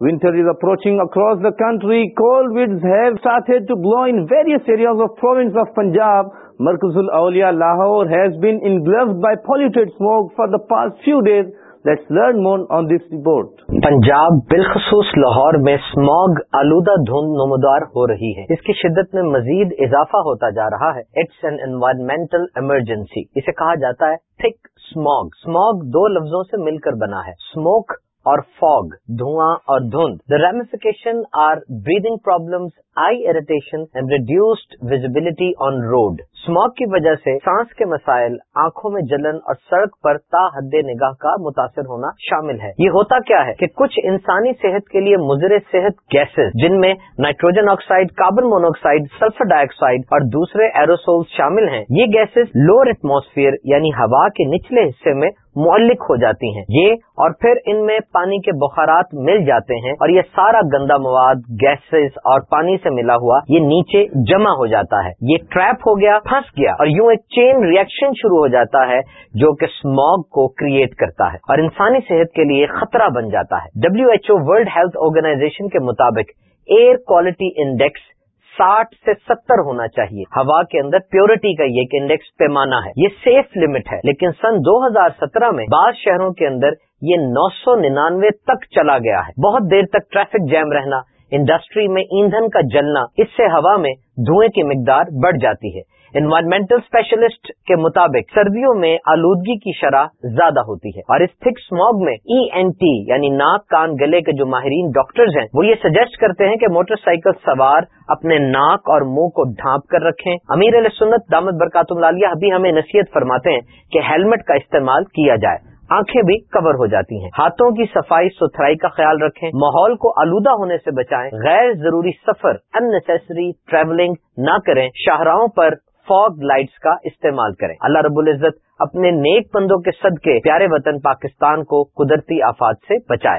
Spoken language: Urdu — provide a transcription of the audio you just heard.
Winter is approaching across the country. Cold winds have started to blow in various areas of province of Punjab. Markazul Awliya Lahore has been engulfed by polluted smoke for the past few days. Let's learn more on this report. Punjab بالخصوص لاہور میں اسموگ آلودہ دھند نمودار ہو رہی ہے اس کی شدت میں مزید اضافہ ہوتا جا رہا ہے اٹس این انوائرمنٹل ایمرجنسی اسے کہا جاتا ہے تھک اسموگ اسموگ دو لفظوں سے مل کر بنا ہے اسموک اور فاگ، دھواں اور دھند۔ The ramification are breathing problems eye irritation and reduced visibility on road smoke کی وجہ سے سانس کے مسائل، آنکھوں میں جلن اور سڑک پر تا حد نگاہ کا متاثر ہونا شامل ہے۔ یہ ہوتا کیا ہے کہ کچھ انسانی صحت کے لیے مضر صحت گیسز، جن میں nitrogen oxide, carbon monoxide, sulphur ڈائی آکسائڈ اور دوسرے ایروسول شامل ہیں۔ یہ گیسز لوور ایٹماسفیئر یعنی ہوا کے نچلے حصے میں معلق ہو جاتی ہیں۔ یہ اور پھر ان میں پانی کے بخارات مل جاتے ہیں اور یہ سارا گندا مواد، گیسز اور پانی سے ملا ہوا یہ نیچے جمع ہو جاتا ہے۔ یہ ٹریپ ہو گیا پھنس گیا اور یوں ایک چین ریئیکشن شروع ہو جاتا ہے جو کہ اسموگ کو کریٹ کرتا ہے اور انسانی صحت کے لیے خطرہ بن جاتا ہے۔ W H O world health organization کے مطابق ایئر کوالٹی انڈیکس ساٹھ سے ستر ہونا چاہیے۔ ہوا کے اندر پیورٹی کا یہ انڈیکس پیمانہ ہے۔ یہ سیف لمٹ ہے، لیکن سن دو ہزار سترہ میں بعض شہروں کے اندر یہ نو سو ننانوے تک چلا گیا ہے۔ بہت دیر تک ٹریفک جیم رہنا انڈسٹری میں ایندھن کا جلنا، اس سے ہوا میں دھوئیں کی مقدار بڑھ جاتی ہے۔ انوائرمنٹل اسپیشلسٹ کے مطابق سردیوں میں آلودگی کی شرح زیادہ ہوتی ہے اور اس تھک اسموگ میں ای این ٹی یعنی ناک کان گلے کے جو ماہرین ڈاکٹرز ہیں، وہ یہ سجیسٹ کرتے ہیں کہ موٹر سائیکل سوار اپنے ناک اور منہ کو ڈھانپ کر رکھیں۔ امیر علیہ سنت دامد برکاتم لالیہ ابھی ہمیں نصیحت فرماتے ہیں کہ ہیلمٹ کا استعمال کیا جائے۔ آنکھیں بھی کور ہو جاتی ہیں۔ ہاتھوں کی صفائی ستھرائی کا خیال رکھیں۔ ماحول کو آلودہ ہونے سے بچائیں۔ غیر ضروری سفر ان نیسری ٹریولنگ نہ کریں۔ شاہراہوں پر فوگ لائٹس کا استعمال کریں۔ اللہ رب العزت اپنے نیک بندوں کے صدقے، پیارے وطن پاکستان کو قدرتی آفات سے بچائے۔